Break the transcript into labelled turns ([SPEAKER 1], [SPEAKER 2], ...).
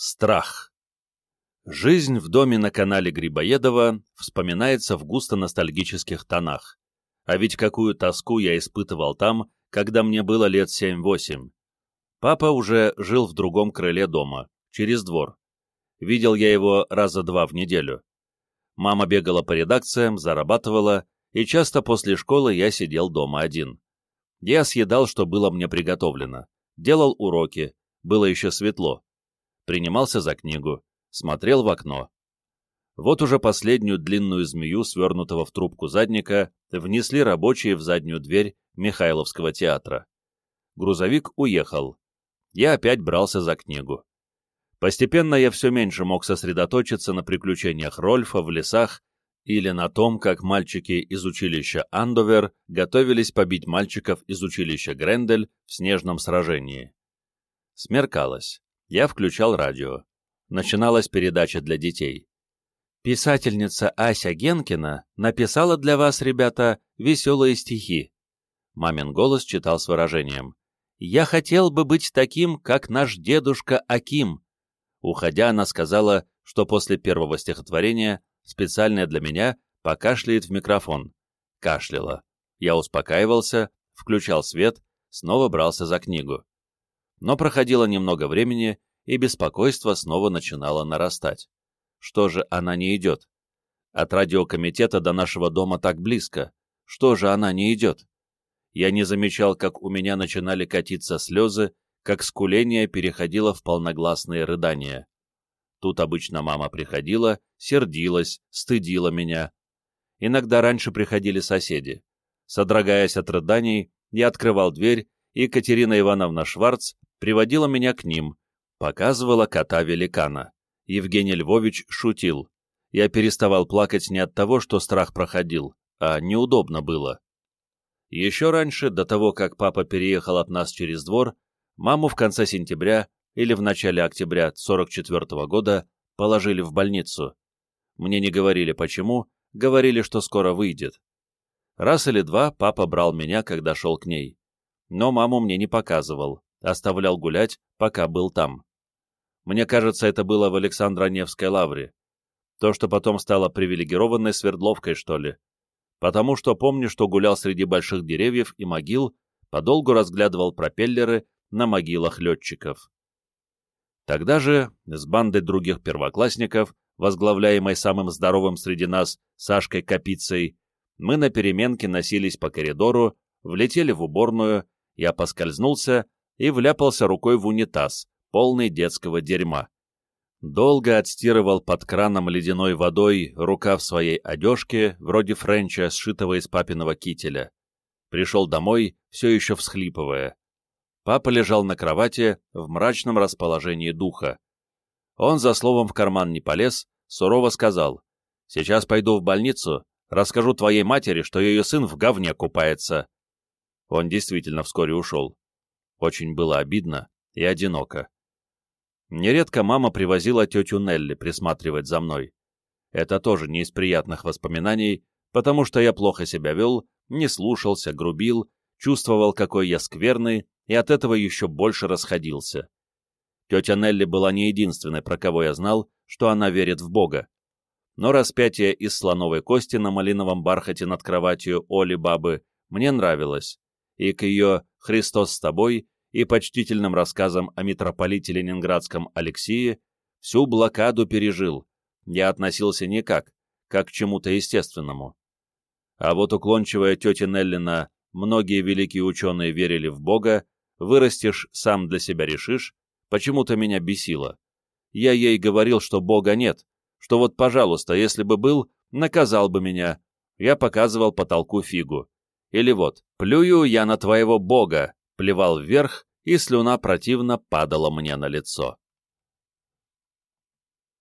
[SPEAKER 1] Страх. Жизнь в доме на канале Грибоедова вспоминается в густо-ностальгических тонах. А ведь какую тоску я испытывал там, когда мне было лет 7-8. Папа уже жил в другом крыле дома, через двор. Видел я его раза два в неделю. Мама бегала по редакциям, зарабатывала, и часто после школы я сидел дома один. Я съедал, что было мне приготовлено, делал уроки, было еще светло. Принимался за книгу, смотрел в окно. Вот уже последнюю длинную змею, свернутого в трубку задника, внесли рабочие в заднюю дверь Михайловского театра. Грузовик уехал. Я опять брался за книгу. Постепенно я все меньше мог сосредоточиться на приключениях Рольфа в лесах или на том, как мальчики из училища Андовер готовились побить мальчиков из училища Грендель в снежном сражении. Смеркалось. Я включал радио. Начиналась передача для детей. Писательница Ася Генкина написала для вас, ребята, веселые стихи. Мамин голос читал с выражением. «Я хотел бы быть таким, как наш дедушка Аким». Уходя, она сказала, что после первого стихотворения специально для меня, покашляет в микрофон. Кашляла. Я успокаивался, включал свет, снова брался за книгу. Но проходило немного времени, и беспокойство снова начинало нарастать. Что же она не идет? От радиокомитета до нашего дома так близко. Что же она не идет? Я не замечал, как у меня начинали катиться слезы, как скуление переходило в полногласные рыдания. Тут обычно мама приходила, сердилась, стыдила меня. Иногда раньше приходили соседи. Содрогаясь от рыданий, я открывал дверь, и Катерина Ивановна Шварц приводила меня к ним, показывала кота-великана. Евгений Львович шутил. Я переставал плакать не от того, что страх проходил, а неудобно было. Еще раньше, до того, как папа переехал от нас через двор, маму в конце сентября или в начале октября 44 -го года положили в больницу. Мне не говорили почему, говорили, что скоро выйдет. Раз или два папа брал меня, когда шел к ней. Но маму мне не показывал, оставлял гулять, пока был там. Мне кажется, это было в Александро-Невской лавре. То, что потом стало привилегированной Свердловкой, что ли. Потому что помню, что гулял среди больших деревьев и могил, подолгу разглядывал пропеллеры на могилах летчиков. Тогда же, с бандой других первоклассников, возглавляемой самым здоровым среди нас Сашкой Капицей, мы на переменке носились по коридору, влетели в уборную, я поскользнулся и вляпался рукой в унитаз, полный детского дерьма. Долго отстирывал под краном ледяной водой рукав своей одежки, вроде френча, сшитого из папиного кителя. Пришел домой, все еще всхлипывая. Папа лежал на кровати в мрачном расположении духа. Он за словом в карман не полез, сурово сказал, «Сейчас пойду в больницу, расскажу твоей матери, что ее сын в говне купается». Он действительно вскоре ушел. Очень было обидно и одиноко. Нередко мама привозила тетю Нелли присматривать за мной. Это тоже не из приятных воспоминаний, потому что я плохо себя вел, не слушался, грубил, чувствовал, какой я скверный, и от этого еще больше расходился. Тетя Нелли была не единственной, про кого я знал, что она верит в Бога. Но распятие из слоновой кости на малиновом бархате над кроватью Оли Бабы мне нравилось, и к ее «Христос с тобой» и почтительным рассказам о митрополите ленинградском Алексее всю блокаду пережил, я относился никак, как к чему-то естественному. А вот уклончивая тетя Неллина «многие великие ученые верили в Бога» вырастешь, сам для себя решишь, почему-то меня бесило. Я ей говорил, что Бога нет, что вот, пожалуйста, если бы был, наказал бы меня. Я показывал потолку фигу. Или вот, плюю я на твоего Бога, плевал вверх, и слюна противно падала мне на лицо.